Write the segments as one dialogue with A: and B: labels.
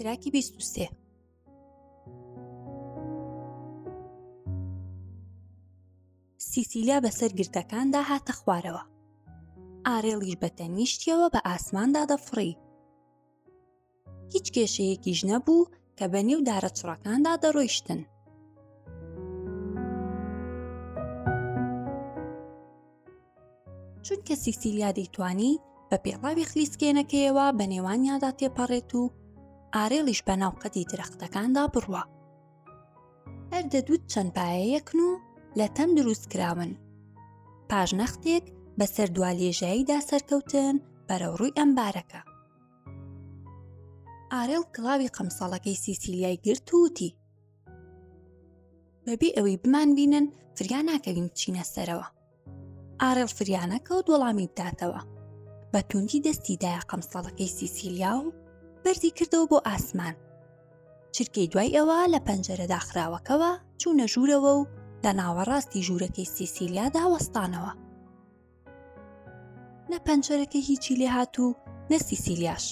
A: تراکی 23 سیسیلیا بەسەر گرتەکاندا هاتە خوارەوە ئارێڵیش بە تەنیشتیەوە بە ئاسماندا دەفڕی هیچ کێشەیەکیش نەبوو کە بە نێو دارە چڕەکاندا دەڕۆیشتن چونکە سیسیلیا دەیتوانی بە پێڵاوی خلیسکێنەکەیەوە بە نێوانیادا تێپەڕێت و ئارێڵیش بە ناو قەدی درەختەکاندا بڕوە هەر دەدوت چەند پایەیەکن و لە تەم دروست کراون پاش نەختێک بەسەر دوا لێژاییدا سەرکەوتن بەرەو ڕووی ئەمبارەکە ئارێڵ کڵاوی قەمسەڵەکەی سیسیلیای گرت و وتی بەبێ ئەوەی بمان بینن فریا ناکەوین چینە سەرەوە ئارێڵ فریانە کەوت وەڵامی بداتەوە بە توندی دەستی دایە قەمسەڵەکەی سیسیلیا و بەرزی کردەوە بۆ ئاسمان چرکەی دوای ئەوە لە پەنجەرە داخراوەکەوە چوونە ژوورەوە و لە ناوەڕاستی ژوورەکەی سیسیلیادا وەستانەوە نە پەنجەرەکە هیچی لێ هات و نە سیسیلیاش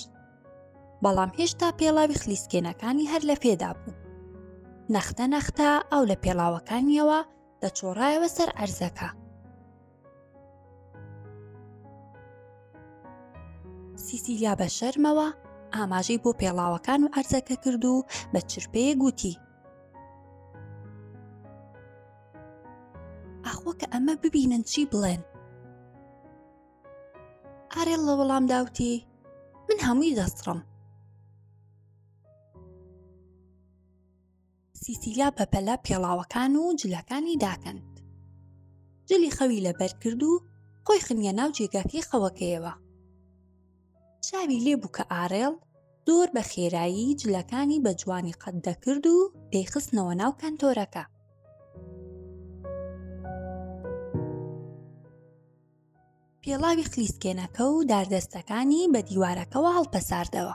A: بەڵام هێشتا پێڵاوی خلیسکێنەکانی هەر لە پێدا بوو نەختە نەختە ئەو لە پێڵاوەکانیەوە دەچۆڕایەوە سەر ئەرزەکە سیسیلیا بە شەرمەوە ئاماژەی بۆ پێڵاوەکان و ئەرزەکە کرد و بە چرپەیە گوتی ئەخۆ کە ئەمە ببینن چی بڵێن ئارێڵ لە وەڵام داوتی من هەمووی دەستڕم سیسیلا بەپەلە پێڵاوەکان و جلەکانی داکەند جلی خەوی لەبەر کرد و خۆی خنیە ناو جێگاکەی خەوەکەیەوە چاوی لێ بوو کە ئارێڵ زۆر بە خێرایی جلەکانی بە جوانی قەت دەکرد و دەیخستنەوە ناو کەنتۆرەکە پێڵاوی خلیسکێنەکە و داردەستەکانی بە دیوارەکەەوە هەڵپەساردەوە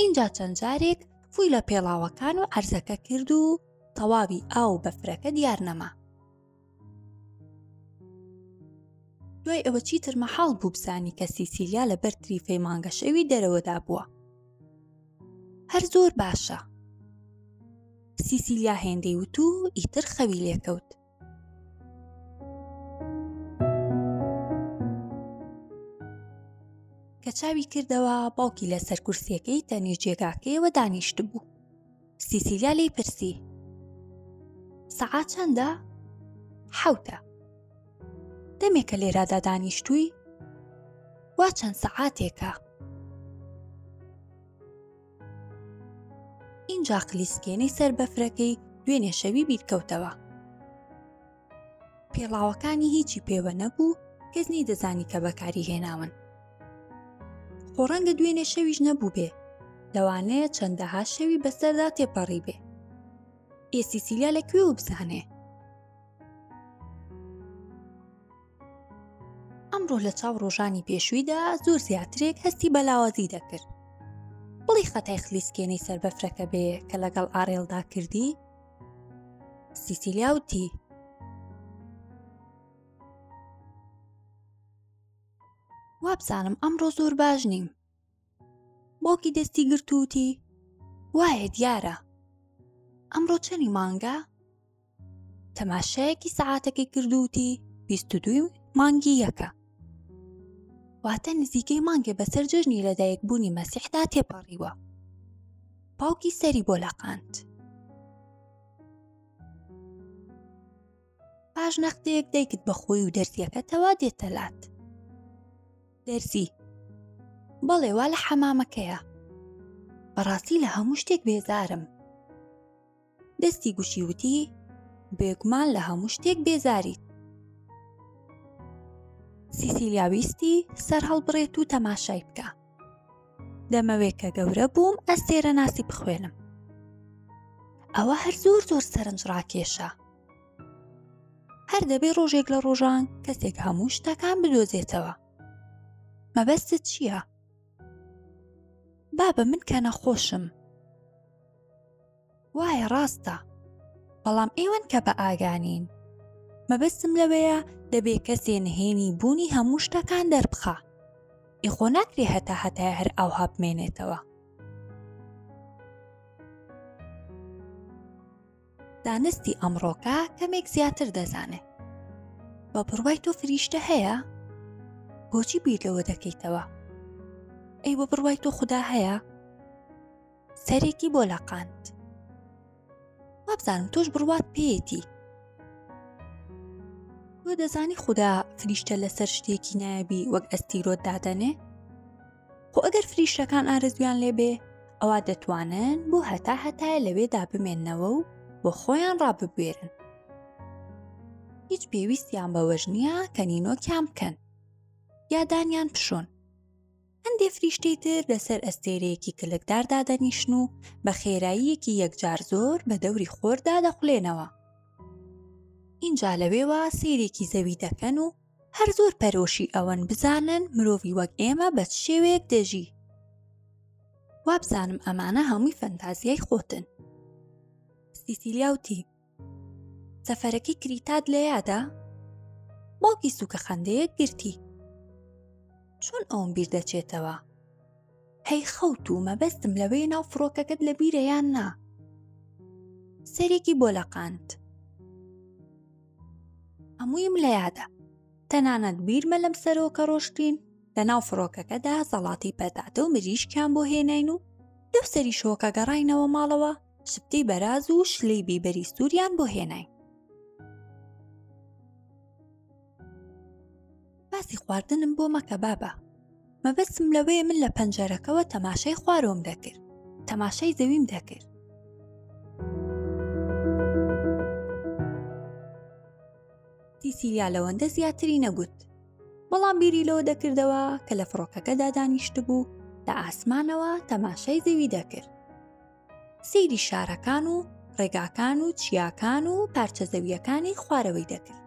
A: اینجا چەند جارێک فوی لە پێڵاوەکان و عەرزەکە کرد و تەواوی ئاو بەفرەکە دیار نەما دوای ئەوە چیتر مەحاڵ بوو بزانی کە سیسیلیا لە بەر تریفەی مانگە شەوی دەرەوەدا بووە هەر زۆر باشە سیسیلیا هێندەی وت و ئیتر خەوی لێکەوت کە چاوی کردەوە باوکی لەسەر کورسیەکەی تەنی جێگاکەیەوە دانیشت بوو سیسیلیا لێی پرسی سەعات چەندە؟ حەوتە دەمێکە لێرادا دانیشتووی وا چەند سەعاتێکە ئینجا قلیسکێنەی سەر بەفرەکەی دوێنێ شەوی بیرکەوتەوە پێڵاوەکانی هیچی پێوە نەبوو کەس نەی دەزانی کە بەکاری هێناون خۆ ڕەنگە دوێنێ شەویش نەبوو بێ لەوانەیە چەندەها شەوی بەسەردا تێپەڕی بێ ئێسیسیلیا لەکوێ و بزانێ ئەمڕۆ لە چاو ڕۆژانی پێشوویدا زۆر زیاترێک هەستی بەلاوازی دەکرد بڵی خەتای خلیسکێنەی سەر بەفرەکە بێ کە لەگەڵ ئارێڵدا کردی سیسیلیا وتی وابزانم ئەمڕۆ زۆر باش نیم بۆکی دەستی گرتووتی وایە دیارە ئەمڕۆ چەنی مانگە تەماشایەکی سەعاتەکەی کردووتی بیست دوی مانگی یەکە واتە نزیکەی مانگێ بەسەر جژنی لەدایک بوونی مەسیحدا تێپەڕیوە باوکی سەری بۆ لەقاند پاش نەختێک دەیکت بە خۆی و دەرزیەکەتەوە دێتەلات دەرزی بەڵێ وا لە حەمامەکەیە بەڕاستی لە هەموو شتێک بێزارم دەستی گوشی وتی بێگومان لە هەموو شتێک بێزاریت سیسیلیاویستی سەر هەڵبڕێت و تەماشای بکە دەمەوێت کە گەورە بووم ئەستێرە ناسی بخوێنم ئەوە هەر زۆر زۆر سەرنج ڕاکێشە هەر دەبێ ڕۆژێک لە ڕۆژان کەسێک هەموو شتەکان بدۆزێتەوە مەبەستت چییە؟ بابە من کە نەخۆشم وایە ڕاستە بەڵام ئێوەن کە بە ئاگانین مەبەستم لەوەیە دەبێ کەسێ نهێنی بوونی هەموو شتەکان دەربخە ئیخۆ ناکرێ هەتا هەتای هەر ئاو هاپمێنێتەوە دانستی ئەمڕۆکە کەمێک زیاتر دەزانێ بە بڕوای تۆ فریشتە هەیە بۆچی بیر لەوە دەکەیتەوە ئەی بە بڕوای تۆ خوددا هەیە سەرێکی بۆ لەقاند وابزانم تۆش بڕوات پێیەتی تۆ دەزانی خوددا فریشتە لەسەر شتێکی نایبی وەک ئەستیرۆت دادەنێ خۆ ئەگەر فریشتەکان ئارزویان لێبێ ئەوە دەتوانن بۆ هەتا هەتایە لەوێدا بمێنەوە و بۆ خۆیان ڕاببوێرن هیچ پێویستیان بەوەژ نییە کە نینۆکیان بکەن یادانیان پشۆن هەندێ فریشتەی تر لەسەر ئەستێرەیەکی کلکدار دادەنیشن و بە خێراییەکی یەکجار زۆر بە دەوری خۆردا دەخولێنەوە ئینجا لەوێوە سیرێکی زەوی دەکەن و هەر زۆر پەرۆشی ئەوەن بزانن مرۆڤی وەک ئێمە بە شێوەیەک دەژی وابزانم ئەمانە هەمووی فەنتازیای خۆتن سیسیلیاوتی سەفەرەکەی کریتات لە یادە باوکی سوکە خەندەیە گرتی چۆن ئەوم بیر دەچێتەوە هەی خەوت و مەبەستم لەوەی ناو فڕۆکەکەت لە بیرە یان نا سەرێکی بۆ لەقاند هەموویم لە یادە تەنانەت بیرمە لەم سەرۆکە ڕۆشتین لە ناو فڕۆکەکەدا زەڵاتی پەتاتە و مریشکیان بۆ هێناین و دەو سەری شۆکە گەڕینەوە ماڵەوە شپتەی بەراز و شلەی بیبەری سووریان بۆ هێنای باسی خواردنم بۆ مەکە بابە مەبەستم لەوەیە من لە پەنجەرەکەەوە تەماشای خوارۆم دەکرد تەماشای زەویم دەکرد سیسیلیا لەوەندە زیاتری نەگوت بەڵام بیری لەوە دەکردەوە کە لە فڕۆکەکەدا دانیشتبوو لە ئاسمانەوە تەماشای زەوی دەکرد سەیری شارەکان و ڕێگاکان و چیاکان و پارچە زەوییەکانی خوارەوەی دەکرد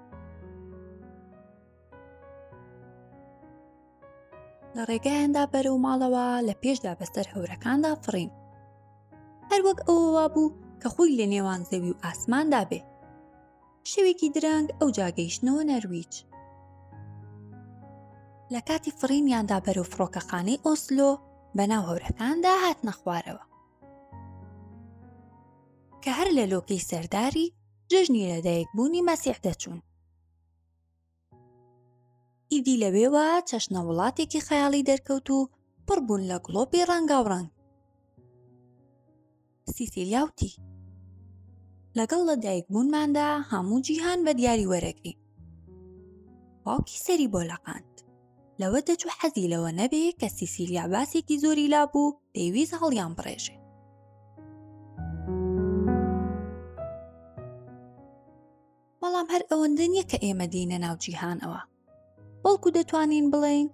A: لە ڕێگایاندا بەرەو ماڵەوە لە پێشدا بەسەر هەورەکاندا فڕین هەروەک ئەوەوا بوو کە خۆی لە نێوان زەوی و ئاسماندا بێ شەوێکی درەنگ ئەوجا گەیشتنەوە نەرویج. لە کاتی فڕینیاندا بەرەو فڕۆکەخانەی ئۆسلۆ بەناو هەورەکاندا هاتنە خوارەوە کە هەر لە لۆکەی سەرداری جەژنی لەدایکبوونی مەسیح دەچوون ئیدی لەوێوە چەشنە وڵاتێکی خەیاڵی دەرکەوت و پڕ بوون لە گڵۆپی ڕەنگاوڕەنگ سیسیلیاوتی لەگەڵ لە دایکبوونماندا هەموو جیهان بە دیاری وەرەگری باوکی سەری بۆ لەقاند لەوە دەچوو حەزی لەوە نەبێ کە سیسیلیا باسێکی زۆری لابوو دەیویست هەڵیان بڕێژێ بەڵام هەر ئەوەندە نییە کە ئێمە دێینە ناو جیهانەوە بەڵکو دەتوانین بڵێین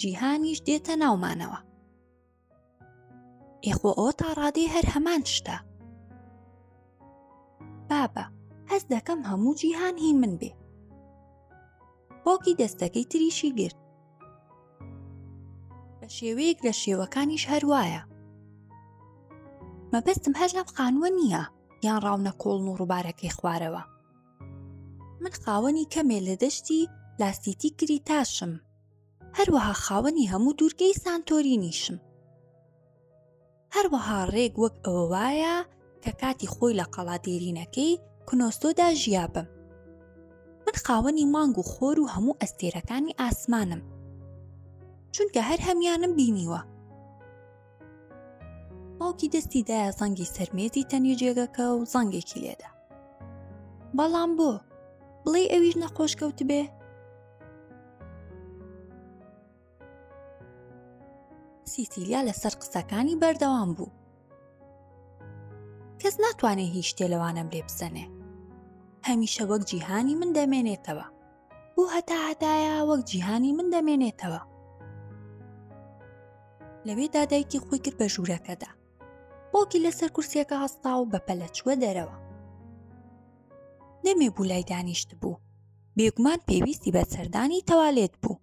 A: جیهانیش دێتە ناومانەوە ئێخۆ ئەوە تا ڕادێ هەر هەمان شتە بابە هەز دەکەم هەموو جیهان هی من بێ باوکی دەستەکەی تریشی گرت بە شێوەیەک لە شێوەکانیش هەروایە مەبەستم هەر لەم خانووە نییە یان ڕاونە کۆڵن و ڕووبارەکەی خوارەوە من خاوەنی کەمێ لە دەشتی لاسیتی کری تاشم هەروەها خاوەنی هەموو دوورگەی سانتۆرینیشم هەروەها ڕێک وەک ئەوە وایە کە کاتی خۆی لە قەڵا دێرینەکەی کنۆستۆدا ژیا بم من خاوەنی مانگ و خۆر و هەموو ئەستێرەکانی ئاسمانم چونکە هەر هەمیانم بینیوە باوکی دەستی دایە زەنگی سەرمێزی تەنی جێگەکە و زەنگێکی لێدا بەڵام بۆ بڵێ ئەویش نەخۆش کەوتبێ سیسیلیا لەسەر قسەکانی بەردەوام بوو کەس ناتوانێت هیچ شتێ لەوانەم لێ بزەنێ هەمیشە وەک جیهانی من دەمێنێتەوە بۆ هەتا هەتایە وەک جیهانی من دەمێنێتەوە لەوێ دادایکی خۆی کرد بە ژوورەکەدا باوکی لەسەر کورسیەکە هەستا و بە پەلەچووە دەرەوە دەمێ بوو لای دانیشت بوو بێگومان پێویستی بە سەردانی تەوالێت بوو